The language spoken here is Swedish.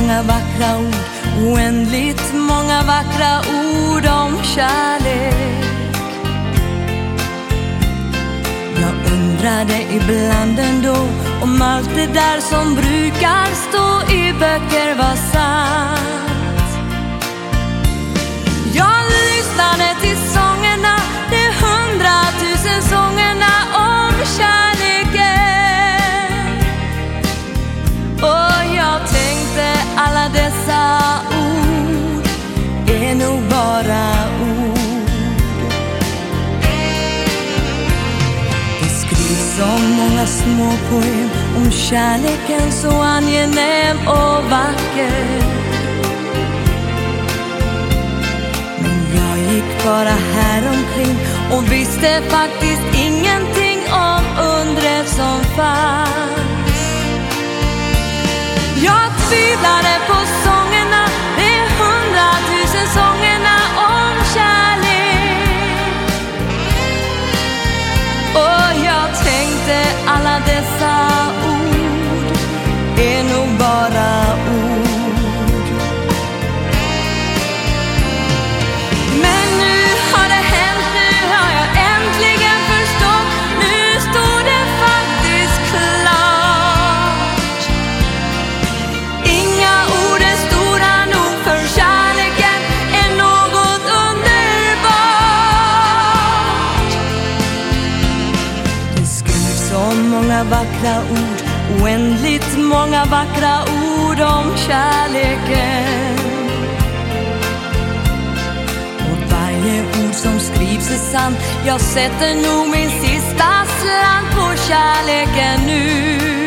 många vackra ord, oändligt många vackra ord om kärlek. Jag undrade ibland ändå om allt det där som brukar stå i böcker var sant. Som många små poem om kärleken så angenäm och vacker. Men jag gick bara häromkring och visste faktiskt ingenting många vackra ord, oändligt många vackra ord om kärleken. Och varje ord som skrivs är sant Jag sätter nog min sista slant på kärleken nu Nu